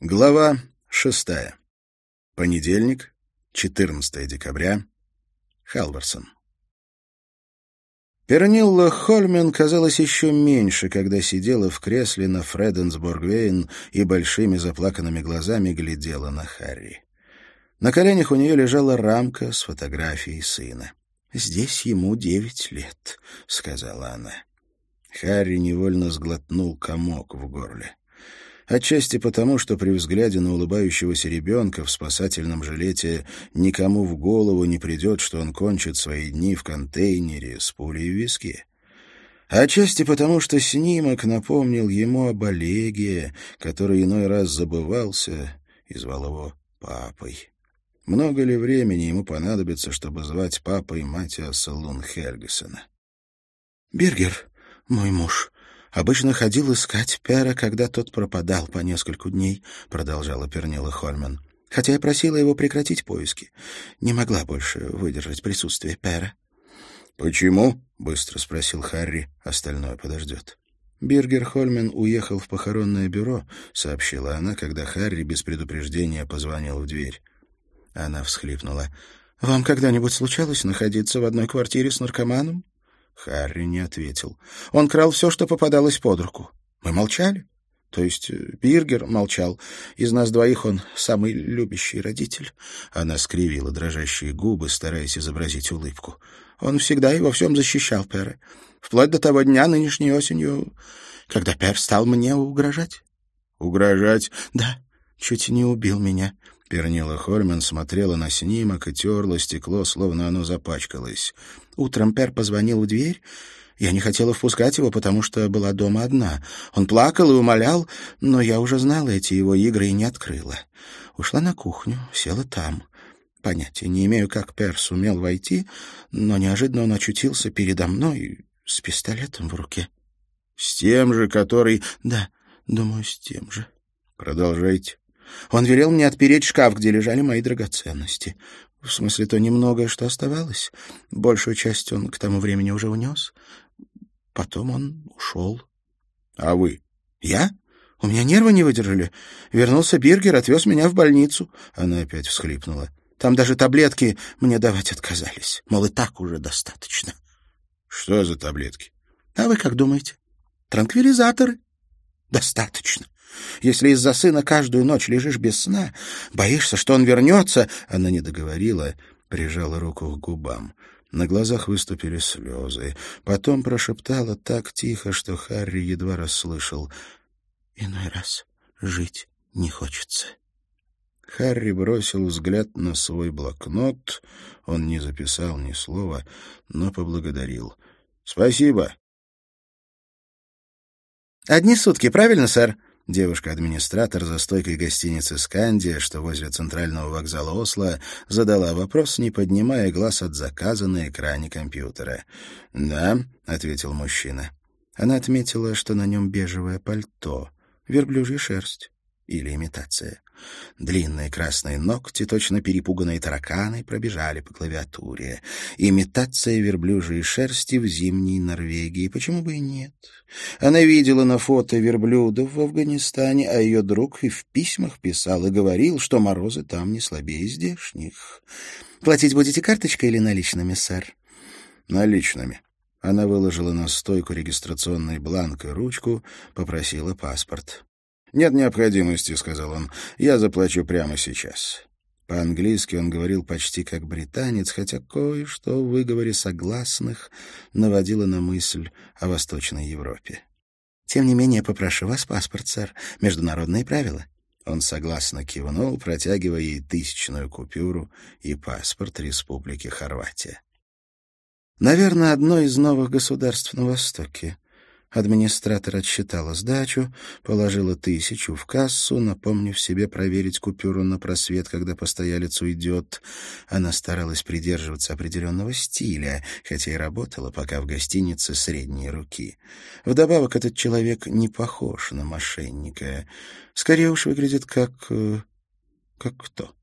Глава шестая. Понедельник, 14 декабря. Халварсон. Пернилла Хольмен казалось еще меньше, когда сидела в кресле на Фреденсборг-Вейн и большими заплаканными глазами глядела на Харри. На коленях у нее лежала рамка с фотографией сына. «Здесь ему девять лет», — сказала она. Харри невольно сглотнул комок в горле. Отчасти потому, что при взгляде на улыбающегося ребенка в спасательном жилете никому в голову не придет, что он кончит свои дни в контейнере с пулей в виске. Отчасти потому, что снимок напомнил ему об Олеге, который иной раз забывался и звал его папой. Много ли времени ему понадобится, чтобы звать папой Матиаса Лунхельгесена? «Бергер, мой муж, Обычно ходил искать Пера, когда тот пропадал по нескольку дней, — продолжала Пернила Хольман. Хотя я просила его прекратить поиски. Не могла больше выдержать присутствие Пера. «Почему?» — быстро спросил Харри. Остальное подождет. Биргер Хольмен уехал в похоронное бюро, — сообщила она, когда Харри без предупреждения позвонил в дверь. Она всхлипнула. «Вам когда-нибудь случалось находиться в одной квартире с наркоманом?» Харри не ответил. Он крал все, что попадалось под руку. Мы молчали. То есть э, Биргер молчал. Из нас двоих он самый любящий родитель. Она скривила дрожащие губы, стараясь изобразить улыбку. Он всегда и во всем защищал Пера. Вплоть до того дня нынешней осенью, когда Пер стал мне угрожать. «Угрожать?» «Да, чуть не убил меня». Пернила Хольман смотрела на снимок и терла стекло, словно оно запачкалось. Утром Пер позвонил в дверь. Я не хотела впускать его, потому что была дома одна. Он плакал и умолял, но я уже знала эти его игры и не открыла. Ушла на кухню, села там. Понятия не имею, как Пер сумел войти, но неожиданно он очутился передо мной с пистолетом в руке. — С тем же, который... — Да, думаю, с тем же. — Продолжайте. Он велел мне отпереть шкаф, где лежали мои драгоценности. В смысле, то немногое, что оставалось. Большую часть он к тому времени уже унес. Потом он ушел. — А вы? — Я? У меня нервы не выдержали. Вернулся Биргер, отвез меня в больницу. Она опять всхлипнула. Там даже таблетки мне давать отказались. Мол, и так уже достаточно. — Что за таблетки? — А вы как думаете? Транквилизаторы. — Достаточно. Если из-за сына каждую ночь лежишь без сна, боишься, что он вернется...» Она не договорила, прижала руку к губам. На глазах выступили слезы. Потом прошептала так тихо, что Харри едва расслышал. «Иной раз жить не хочется». Харри бросил взгляд на свой блокнот. Он не записал ни слова, но поблагодарил. «Спасибо». «Одни сутки, правильно, сэр?» Девушка-администратор за стойкой гостиницы «Скандия», что возле центрального вокзала Осло, задала вопрос, не поднимая глаз от заказа на экране компьютера. «Да», — ответил мужчина. Она отметила, что на нем бежевое пальто, верблюжья шерсть или имитация. Длинные красные ногти, точно перепуганные тараканы, пробежали по клавиатуре. Имитация верблюжьей шерсти в зимней Норвегии. Почему бы и нет? Она видела на фото верблюдов в Афганистане, а ее друг и в письмах писал и говорил, что морозы там не слабее здешних. «Платить будете карточкой или наличными, сэр?» «Наличными». Она выложила на стойку регистрационный бланк и ручку, попросила паспорт. «Нет необходимости», — сказал он. «Я заплачу прямо сейчас». По-английски он говорил почти как британец, хотя кое-что в выговоре согласных наводило на мысль о Восточной Европе. «Тем не менее, попрошу вас паспорт, сэр. Международные правила». Он согласно кивнул, протягивая ей тысячную купюру и паспорт Республики Хорватия. Наверное, одно из новых государств на Востоке. Администратор отсчитала сдачу, положила тысячу в кассу, напомнив себе проверить купюру на просвет, когда постоялец уйдет. Она старалась придерживаться определенного стиля, хотя и работала пока в гостинице средней руки. Вдобавок, этот человек не похож на мошенника. Скорее уж выглядит как... Э, как кто?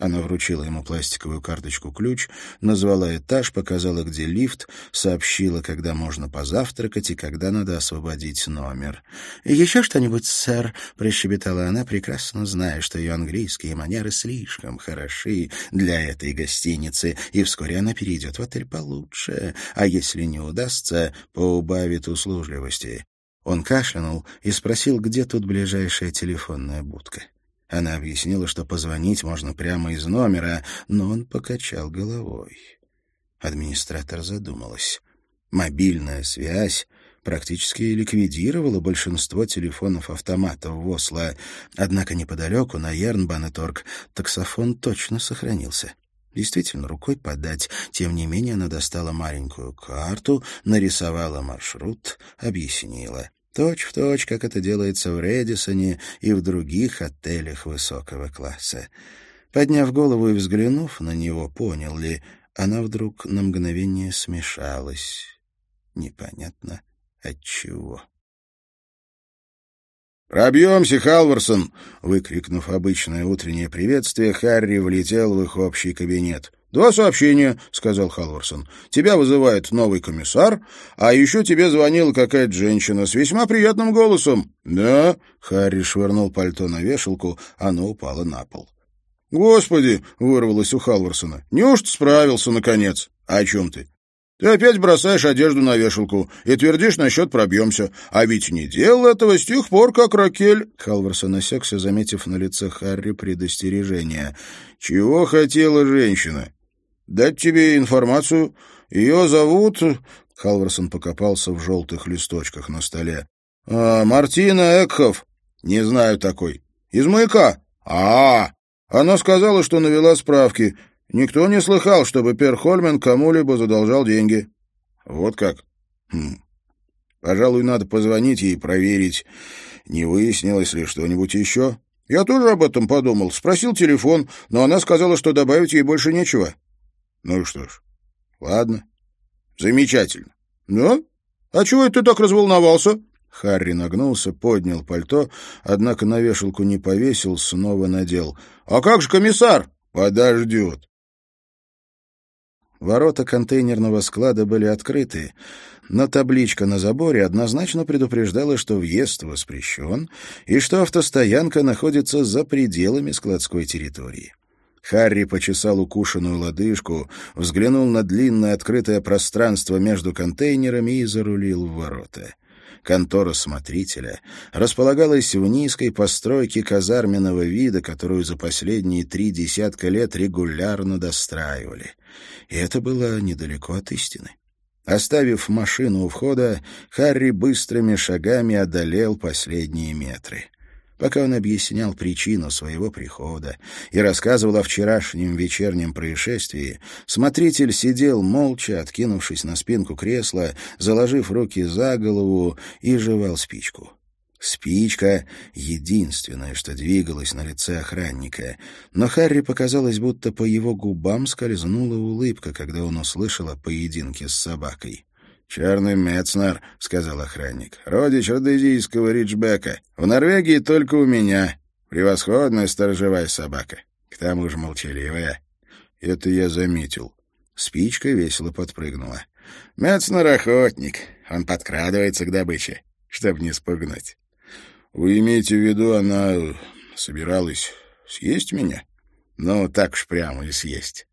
Она вручила ему пластиковую карточку-ключ, назвала этаж, показала, где лифт, сообщила, когда можно позавтракать и когда надо освободить номер. «Еще что-нибудь, сэр?» — прощебетала она, прекрасно зная, что ее английские манеры слишком хороши для этой гостиницы, и вскоре она перейдет в отель получше, а если не удастся, поубавит услужливости. Он кашлянул и спросил, где тут ближайшая телефонная будка. Она объяснила, что позвонить можно прямо из номера, но он покачал головой. Администратор задумалась. Мобильная связь практически ликвидировала большинство телефонов-автоматов в Осло, однако неподалеку, на Ернбанеторг, таксофон точно сохранился. Действительно, рукой подать. Тем не менее, она достала маленькую карту, нарисовала маршрут, объяснила. Точь в точь, как это делается в Редисоне и в других отелях высокого класса. Подняв голову и взглянув на него, понял ли, она вдруг на мгновение смешалась. Непонятно от чего. «Пробьемся, Халварсон!» Выкрикнув обычное утреннее приветствие, Харри влетел в их общий кабинет. «Два сообщения», — сказал Халварсон. «Тебя вызывает новый комиссар, а еще тебе звонила какая-то женщина с весьма приятным голосом». «Да?» — Харри швырнул пальто на вешалку, оно упало на пол. «Господи!» — вырвалось у Халварсона. «Неужто справился, наконец?» «А «О чем ты?» «Ты опять бросаешь одежду на вешалку и твердишь насчет «пробьемся». А ведь не делал этого с тех пор, как Ракель...» Халварсон осекся, заметив на лице Харри предостережение. «Чего хотела женщина?» Дать тебе информацию. Ее зовут...» Халварсон покопался в желтых листочках на столе. «А, «Мартина Экхов. Не знаю такой. Из маяка. а, -а, -а. Она сказала, что навела справки. Никто не слыхал, чтобы Пер Хольмен кому-либо задолжал деньги». «Вот как? Хм. Пожалуй, надо позвонить ей и проверить, не выяснилось ли что-нибудь еще». «Я тоже об этом подумал. Спросил телефон, но она сказала, что добавить ей больше нечего». Ну что ж, ладно. Замечательно. Ну, а чего ты так разволновался? Харри нагнулся, поднял пальто, однако на вешалку не повесил, снова надел. «А как же комиссар?» «Подождет». Ворота контейнерного склада были открыты, но табличка на заборе однозначно предупреждала, что въезд воспрещен и что автостоянка находится за пределами складской территории. Харри почесал укушенную лодыжку, взглянул на длинное открытое пространство между контейнерами и зарулил в ворота. Контора смотрителя располагалась в низкой постройке казарменного вида, которую за последние три десятка лет регулярно достраивали. И это было недалеко от истины. Оставив машину у входа, Харри быстрыми шагами одолел последние метры. Пока он объяснял причину своего прихода и рассказывал о вчерашнем вечернем происшествии, смотритель сидел молча, откинувшись на спинку кресла, заложив руки за голову и жевал спичку. Спичка — единственное, что двигалось на лице охранника. Но Харри показалось, будто по его губам скользнула улыбка, когда он услышал о поединке с собакой. «Черный Мецнер», — сказал охранник, — «родич родезийского риджбека. В Норвегии только у меня. Превосходная сторожевая собака. К тому же молчаливая». Это я заметил. Спичка весело подпрыгнула. «Мецнер — охотник. Он подкрадывается к добыче, чтобы не спугнуть». «Вы имеете в виду, она собиралась съесть меня?» «Ну, так уж прямо и съесть».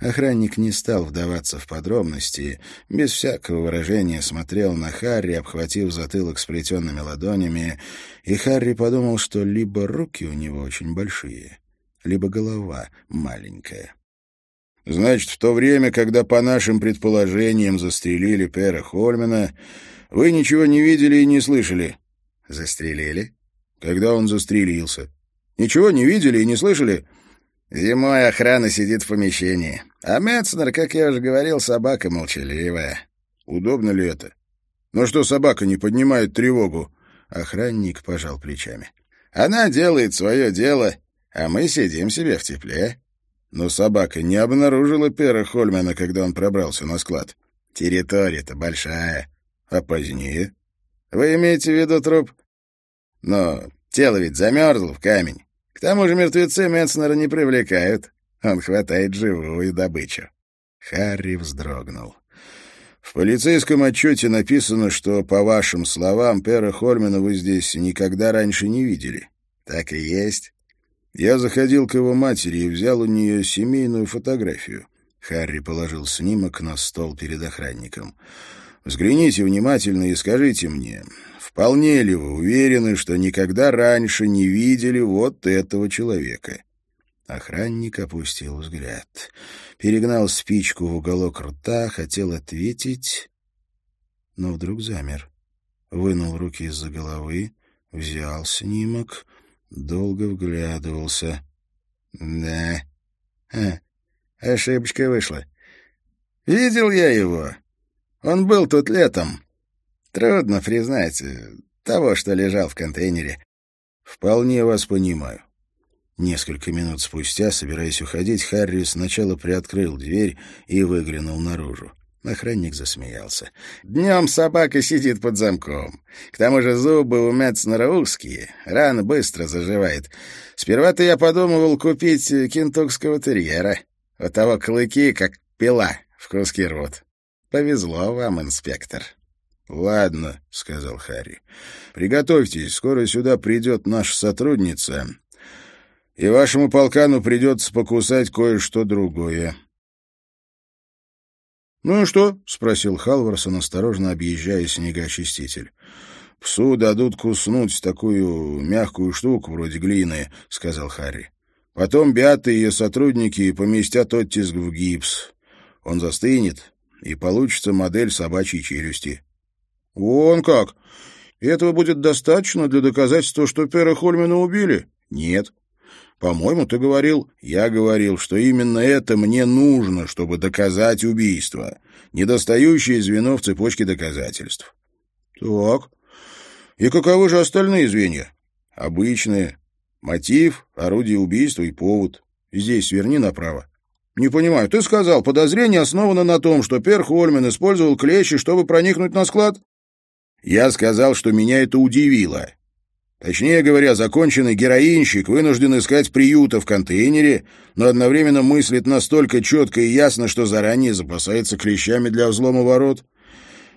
Охранник не стал вдаваться в подробности, без всякого выражения смотрел на Харри, обхватив затылок сплетенными ладонями, и Харри подумал, что либо руки у него очень большие, либо голова маленькая. «Значит, в то время, когда, по нашим предположениям, застрелили Пера Хольмена, вы ничего не видели и не слышали?» «Застрелили?» «Когда он застрелился?» «Ничего не видели и не слышали?» Зимой охрана сидит в помещении. А Метцнер, как я уже говорил, собака молчаливая. Удобно ли это? Ну что собака не поднимает тревогу? Охранник пожал плечами. Она делает свое дело, а мы сидим себе в тепле. Но собака не обнаружила Пера Хольмана, когда он пробрался на склад. Территория-то большая. А позднее? Вы имеете в виду труп? Но тело ведь замерзло в камень. К тому же мертвецы Менцнера не привлекают. Он хватает живую добычу. Харри вздрогнул. В полицейском отчете написано, что, по вашим словам, Пера Хольмена вы здесь никогда раньше не видели. Так и есть. Я заходил к его матери и взял у нее семейную фотографию. Харри положил снимок на стол перед охранником. «Взгляните внимательно и скажите мне, вполне ли вы уверены, что никогда раньше не видели вот этого человека?» Охранник опустил взгляд. Перегнал спичку в уголок рта, хотел ответить, но вдруг замер. Вынул руки из-за головы, взял снимок, долго вглядывался. «Да, а, ошибочка вышла. Видел я его. Он был тут летом. Трудно признать того, что лежал в контейнере. Вполне вас понимаю. Несколько минут спустя, собираясь уходить, Харри сначала приоткрыл дверь и выглянул наружу. Охранник засмеялся. «Днем собака сидит под замком. К тому же зубы у Мецнера узкие. Рана быстро заживает. Сперва-то я подумывал купить кентукского терьера. У того клыки, как пила, в куски рот. Повезло вам, инспектор». «Ладно», — сказал Харри. «Приготовьтесь, скоро сюда придет наша сотрудница, и вашему полкану придется покусать кое-что другое». «Ну и что?» — спросил Халварсон, осторожно объезжая снегоочиститель. «Псу дадут куснуть такую мягкую штуку вроде глины», — сказал Харри. «Потом Беата и ее сотрудники поместят оттиск в гипс. Он застынет, и получится модель собачьей челюсти». «Вон как! Этого будет достаточно для доказательства, что Пера Хольмена убили?» «Нет. По-моему, ты говорил... Я говорил, что именно это мне нужно, чтобы доказать убийство. Недостающее звено в цепочке доказательств. Так. И каковы же остальные звенья? Обычные. Мотив, орудие убийства и повод. Здесь сверни направо. Не понимаю, ты сказал, подозрение основано на том, что Пер Хольмен использовал клещи, чтобы проникнуть на склад? Я сказал, что меня это удивило. Точнее говоря, законченный героинщик вынужден искать приюта в контейнере, но одновременно мыслит настолько четко и ясно, что заранее запасается клещами для взлома ворот.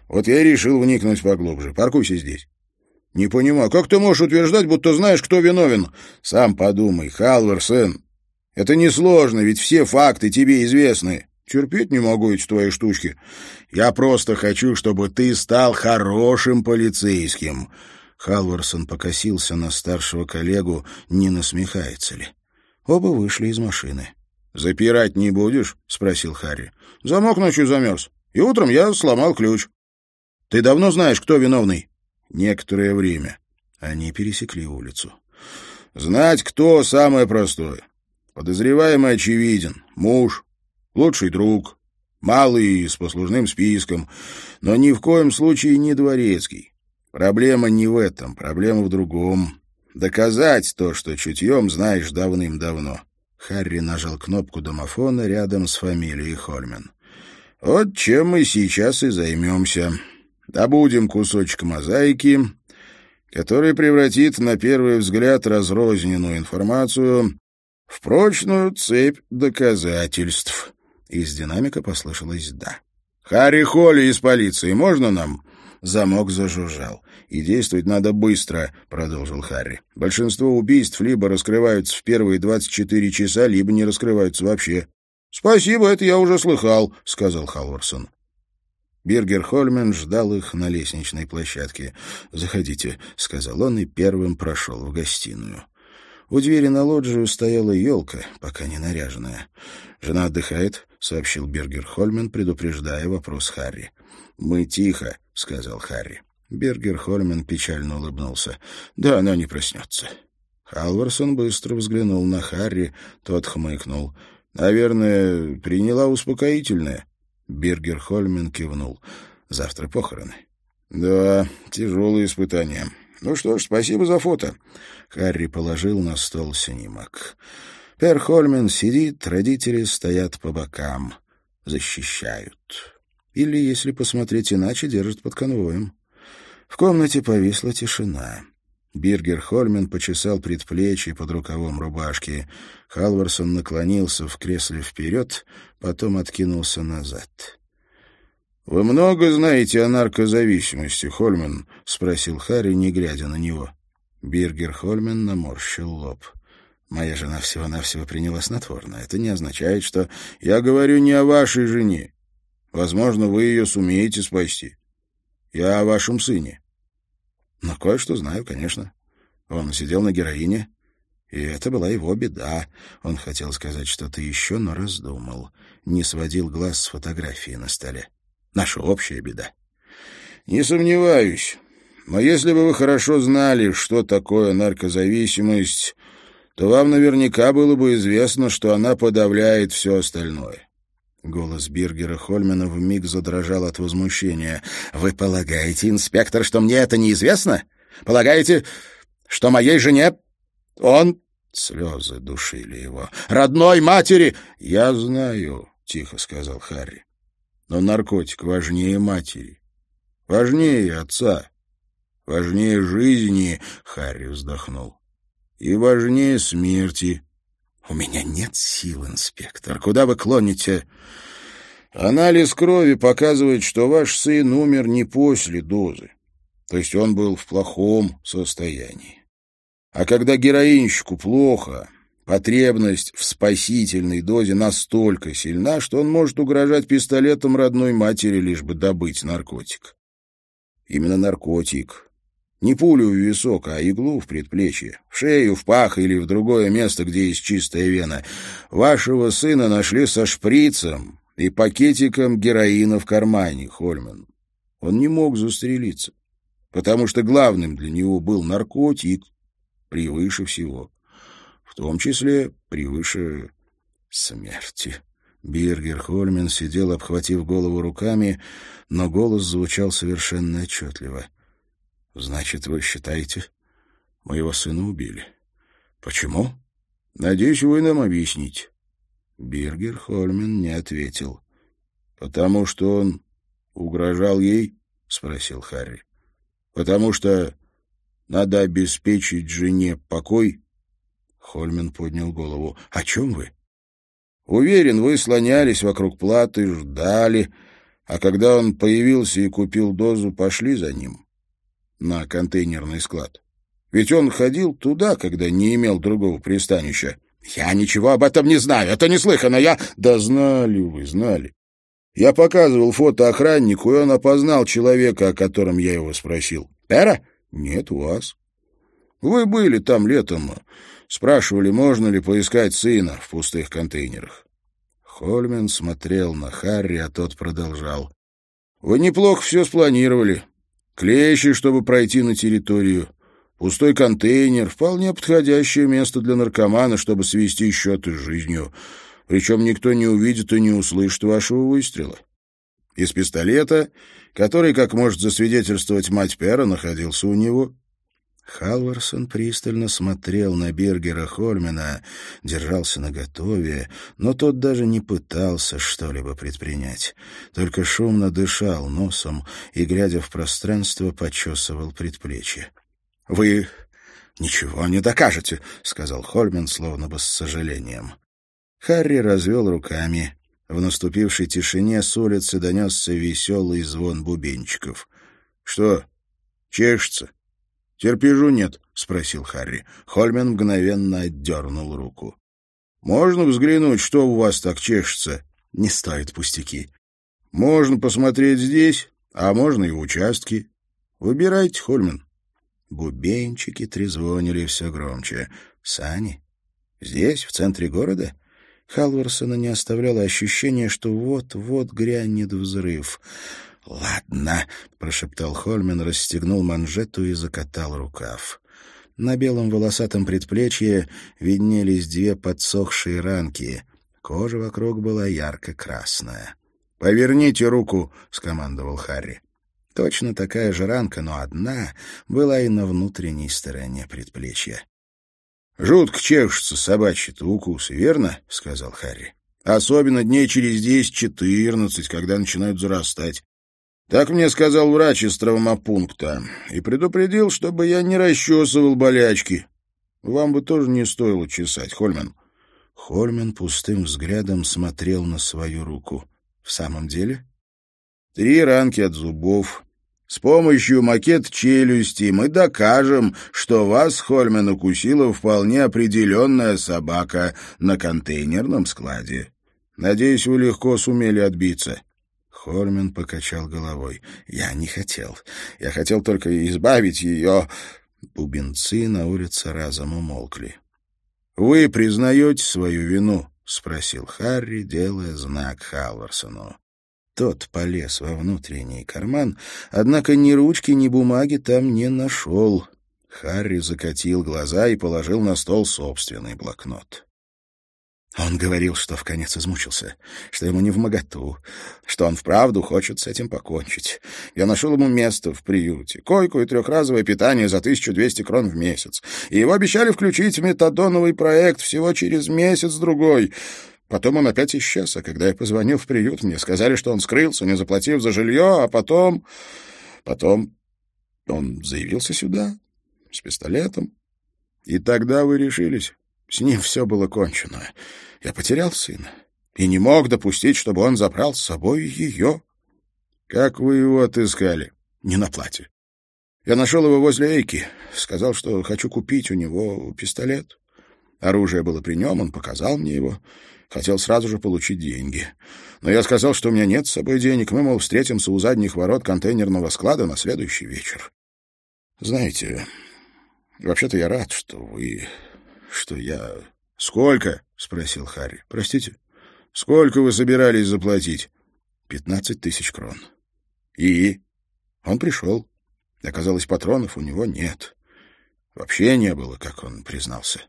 Вот я и решил вникнуть поглубже. Паркуйся здесь. Не понимаю, как ты можешь утверждать, будто знаешь, кто виновен? Сам подумай, Халварсен. Это несложно, ведь все факты тебе известны. Терпеть не могу эти твои штучки. Я просто хочу, чтобы ты стал хорошим полицейским». Халварсон покосился на старшего коллегу, не насмехается ли. Оба вышли из машины. «Запирать не будешь?» — спросил Харри. «Замок ночью замерз, и утром я сломал ключ». «Ты давно знаешь, кто виновный?» «Некоторое время». Они пересекли улицу. «Знать, кто — самое простое. Подозреваемый очевиден. Муж, лучший друг, малый с послужным списком, но ни в коем случае не дворецкий. Проблема не в этом, проблема в другом. Доказать то, что чутьем знаешь давным-давно. Харри нажал кнопку домофона рядом с фамилией Хольмен. Вот чем мы сейчас и займемся. Добудем кусочек мозаики, который превратит на первый взгляд разрозненную информацию в прочную цепь доказательств. Из динамика послышалось «да». «Харри Холли из полиции, можно нам?» Замок зажужжал. «И действовать надо быстро», — продолжил Харри. «Большинство убийств либо раскрываются в первые 24 часа, либо не раскрываются вообще». «Спасибо, это я уже слыхал», — сказал Халварсон. Биргер Хольмен ждал их на лестничной площадке. «Заходите», — сказал он и первым прошел в гостиную. У двери на лоджию стояла елка, пока не наряженная. «Жена отдыхает», — сообщил Бергер Хольмен, предупреждая вопрос Харри. «Мы тихо», — сказал Харри. Бергер Хольмен печально улыбнулся. «Да она не проснется». Халварсон быстро взглянул на Харри, тот хмыкнул. «Наверное, приняла успокоительное». Бергер Хольмен кивнул. «Завтра похороны». «Да, тяжелые испытания. Ну что ж, спасибо за фото». Харри положил на стол снимок. Пер Хольмен сидит, родители стоят по бокам, защищают. Или, если посмотреть иначе, держат под конвоем. В комнате повисла тишина. Биргер Хольмен почесал предплечье под рукавом рубашки. Халварсон наклонился в кресле вперед, потом откинулся назад. «Вы много знаете о наркозависимости, Хольмен?» — спросил Харри, не глядя на него. Биргер Хольмен наморщил лоб. «Моя жена всего-навсего приняла снотворное. Это не означает, что...» «Я говорю не о вашей жене. Возможно, вы ее сумеете спасти. Я о вашем сыне». Но кое-что знаю, конечно. Он сидел на героине, и это была его беда. Он хотел сказать что-то еще, но раздумал. Не сводил глаз с фотографии на столе. Наша общая беда. Не сомневаюсь. Но если бы вы хорошо знали, что такое наркозависимость, то вам наверняка было бы известно, что она подавляет все остальное. Голос Биргера Хольмена вмиг задрожал от возмущения. «Вы полагаете, инспектор, что мне это неизвестно? Полагаете, что моей жене он...» Слезы душили его. «Родной матери!» «Я знаю», — тихо сказал Харри. «Но наркотик важнее матери, важнее отца, важнее жизни», — Харри вздохнул, «и важнее смерти». «У меня нет сил, инспектор. Куда вы клоните?» «Анализ крови показывает, что ваш сын умер не после дозы. То есть он был в плохом состоянии. А когда героинщику плохо, потребность в спасительной дозе настолько сильна, что он может угрожать пистолетом родной матери, лишь бы добыть наркотик. Именно наркотик не пулю в висок, а иглу в предплечье, в шею, в пах или в другое место, где есть чистая вена. Вашего сына нашли со шприцем и пакетиком героина в кармане, Хольман. Он не мог застрелиться, потому что главным для него был наркотик превыше всего, в том числе превыше смерти. Биргер Хольмен сидел, обхватив голову руками, но голос звучал совершенно отчетливо — Значит, вы считаете, моего сына убили? Почему? Надеюсь, вы нам объясните. Биргер Хольмен не ответил. Потому что он угрожал ей? Спросил Харри. Потому что надо обеспечить жене покой? Хольмен поднял голову. О чем вы? Уверен, вы слонялись вокруг платы, ждали, а когда он появился и купил дозу, пошли за ним на контейнерный склад. Ведь он ходил туда, когда не имел другого пристанища. Я ничего об этом не знаю, это неслыханно, я... Да знали вы, знали. Я показывал фото охраннику, и он опознал человека, о котором я его спросил. Эра? Нет, вас. Вы были там летом, спрашивали, можно ли поискать сына в пустых контейнерах. Хольмен смотрел на Харри, а тот продолжал. Вы неплохо все спланировали. Клещи, чтобы пройти на территорию. Пустой контейнер — вполне подходящее место для наркомана, чтобы свести счеты с жизнью. Причем никто не увидит и не услышит вашего выстрела. Из пистолета, который, как может засвидетельствовать мать Пера, находился у него. Халварсон пристально смотрел на Бергера Хольмена, держался наготове, но тот даже не пытался что-либо предпринять. Только шумно дышал носом и, глядя в пространство, почесывал предплечье. — Вы ничего не докажете, — сказал Хольмен, словно бы с сожалением. Харри развел руками. В наступившей тишине с улицы донесся веселый звон бубенчиков. — Что, чешется? — «Терпежу нет», — спросил Харри. Хольмен мгновенно отдернул руку. «Можно взглянуть, что у вас так чешется?» «Не стоит пустяки». «Можно посмотреть здесь, а можно и в участке. Выбирайте, Хольмен». Бубенчики трезвонили все громче. «Сани? Здесь, в центре города?» Халварсона не оставляло ощущение, что вот-вот грянет взрыв. «Ладно», — прошептал Хольмен, расстегнул манжету и закатал рукав. На белом волосатом предплечье виднелись две подсохшие ранки. Кожа вокруг была ярко-красная. «Поверните руку», — скомандовал Харри. Точно такая же ранка, но одна была и на внутренней стороне предплечья. «Жутко чешутся собачьи-то укусы, верно?» — сказал Харри. «Особенно дней через десять-четырнадцать, когда начинают зарастать. Так мне сказал врач из травмопункта и предупредил, чтобы я не расчесывал болячки. Вам бы тоже не стоило чесать, Хольман. Хольман пустым взглядом смотрел на свою руку. В самом деле? Три ранки от зубов. С помощью макет челюсти мы докажем, что вас, Хольман, укусила вполне определенная собака на контейнерном складе. Надеюсь, вы легко сумели отбиться. Хольмен покачал головой. «Я не хотел. Я хотел только избавить ее...» Бубенцы на улице разом умолкли. «Вы признаете свою вину?» — спросил Харри, делая знак Халварсону. Тот полез во внутренний карман, однако ни ручки, ни бумаги там не нашел. Харри закатил глаза и положил на стол собственный блокнот. Он говорил, что в конец измучился, что ему не в моготу, что он вправду хочет с этим покончить. Я нашел ему место в приюте, койку и трехразовое питание за 1200 крон в месяц. И его обещали включить в метадоновый проект всего через месяц-другой. Потом он опять исчез, а когда я позвонил в приют, мне сказали, что он скрылся, не заплатив за жилье, а потом... Потом он заявился сюда с пистолетом. И тогда вы решились. С ним все было кончено. Я потерял сына и не мог допустить, чтобы он забрал с собой ее. Как вы его отыскали? Не на плате. Я нашел его возле Эйки, сказал, что хочу купить у него пистолет. Оружие было при нем, он показал мне его. Хотел сразу же получить деньги. Но я сказал, что у меня нет с собой денег. Мы, мол, встретимся у задних ворот контейнерного склада на следующий вечер. Знаете, вообще-то я рад, что вы что я... — Сколько? — спросил Харри. — Простите? — Сколько вы собирались заплатить? — Пятнадцать тысяч крон. — И? Он пришел. Оказалось, патронов у него нет. Вообще не было, как он признался.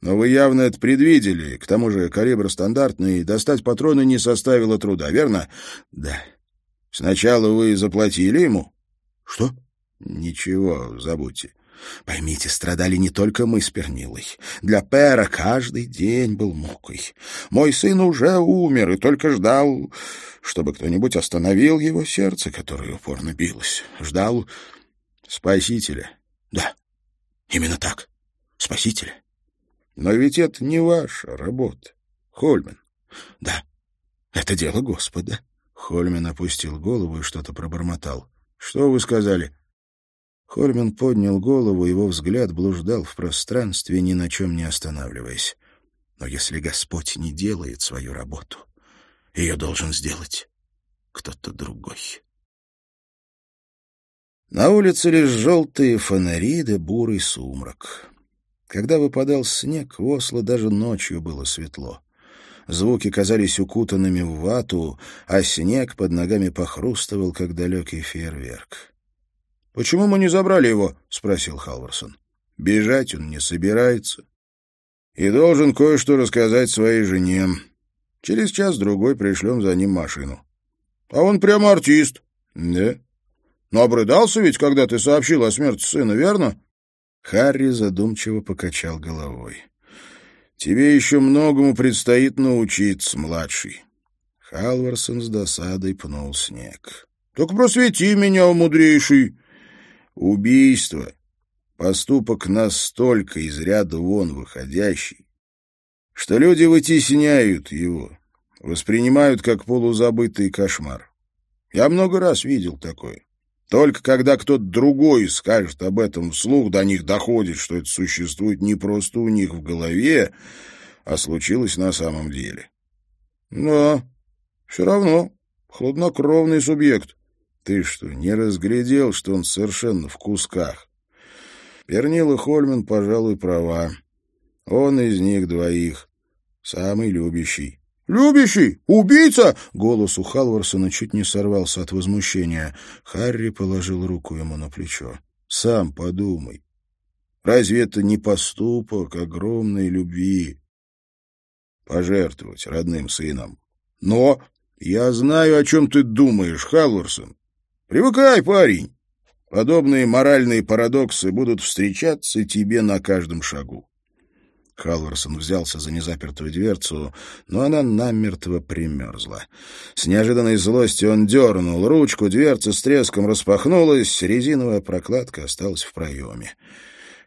Но вы явно это предвидели. К тому же калибр стандартный, достать патроны не составило труда, верно? Да. Сначала вы заплатили ему? Что? Ничего, забудьте. Поймите, страдали не только мы с Пернилой. Для Пера каждый день был мукой. Мой сын уже умер и только ждал, чтобы кто-нибудь остановил его сердце, которое упорно билось. Ждал спасителя. Да, именно так, спасителя. Но ведь это не ваша работа, Хольмен. Да, это дело Господа. Хольмен опустил голову и что-то пробормотал. Что вы сказали? Хольмен поднял голову, его взгляд блуждал в пространстве, ни на чем не останавливаясь. Но если Господь не делает свою работу, ее должен сделать кто-то другой. На улице лишь желтые фонари да бурый сумрак. Когда выпадал снег, в Осло даже ночью было светло. Звуки казались укутанными в вату, а снег под ногами похрустывал, как далекий фейерверк. «Почему мы не забрали его?» — спросил Халварсон. «Бежать он не собирается. И должен кое-что рассказать своей жене. Через час-другой пришлем за ним машину». «А он прямо артист». «Да». «Но обрыдался ведь, когда ты сообщил о смерти сына, верно?» Харри задумчиво покачал головой. «Тебе еще многому предстоит научиться, младший». Халварсон с досадой пнул снег. «Так просвети меня, мудрейший!» Убийство — поступок настолько из ряда вон выходящий, что люди вытесняют его, воспринимают как полузабытый кошмар. Я много раз видел такое. Только когда кто-то другой скажет об этом вслух, до них доходит, что это существует не просто у них в голове, а случилось на самом деле. Но все равно хладнокровный субъект. Ты что, не разглядел, что он совершенно в кусках? Пернил и Хольман, пожалуй, права. Он из них двоих самый любящий. «Любящий? Убийца?» Голос у Халварсона чуть не сорвался от возмущения. Харри положил руку ему на плечо. «Сам подумай. Разве это не поступок огромной любви? Пожертвовать родным сыном. Но я знаю, о чем ты думаешь, Халварсон. Привыкай, парень. Подобные моральные парадоксы будут встречаться тебе на каждом шагу. Халварсон взялся за незапертую дверцу, но она намертво примерзла. С неожиданной злостью он дернул ручку, дверца с треском распахнулась, резиновая прокладка осталась в проеме.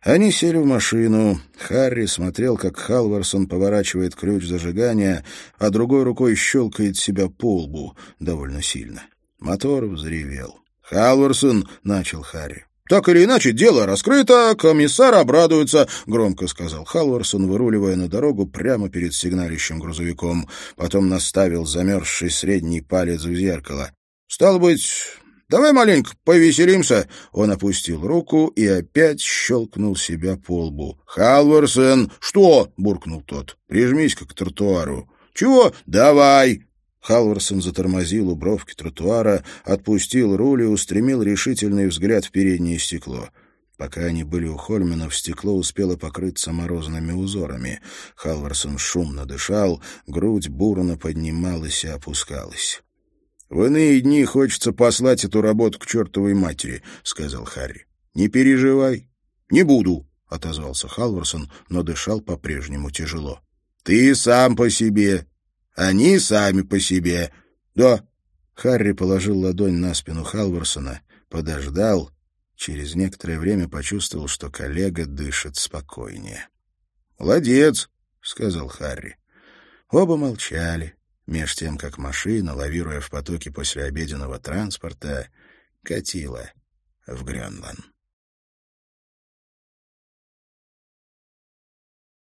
Они сели в машину. Харри смотрел, как Халварсон поворачивает ключ зажигания, а другой рукой щелкает себя по лбу довольно сильно. Мотор взревел. «Халварсон!» — начал Харри. «Так или иначе, дело раскрыто, комиссар обрадуется», — громко сказал Халварсон, выруливая на дорогу прямо перед сигналищем грузовиком. Потом наставил замерзший средний палец в зеркало. «Стало быть, давай маленько повеселимся». Он опустил руку и опять щелкнул себя по лбу. «Халварсон!» «Что?» — буркнул тот. «Прижмись-ка к тротуару». «Чего?» «Давай!» Халварсон затормозил у бровки тротуара, отпустил руль и устремил решительный взгляд в переднее стекло. Пока они были у Хольменов, стекло успело покрыться морозными узорами. Халварсон шумно дышал, грудь бурно поднималась и опускалась. — В иные дни хочется послать эту работу к чертовой матери, — сказал Харри. — Не переживай. — Не буду, — отозвался Халварсон, но дышал по-прежнему тяжело. — Ты сам по себе, они сами по себе. Да. Харри положил ладонь на спину Халварсона, подождал, через некоторое время почувствовал, что коллега дышит спокойнее. «Молодец», — сказал Харри. Оба молчали, меж тем, как машина, лавируя в потоке послеобеденного транспорта, катила в Гренланд.